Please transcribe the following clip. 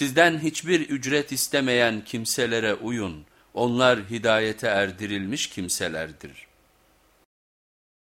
Sizden hiçbir ücret istemeyen kimselere uyun. Onlar hidayete erdirilmiş kimselerdir.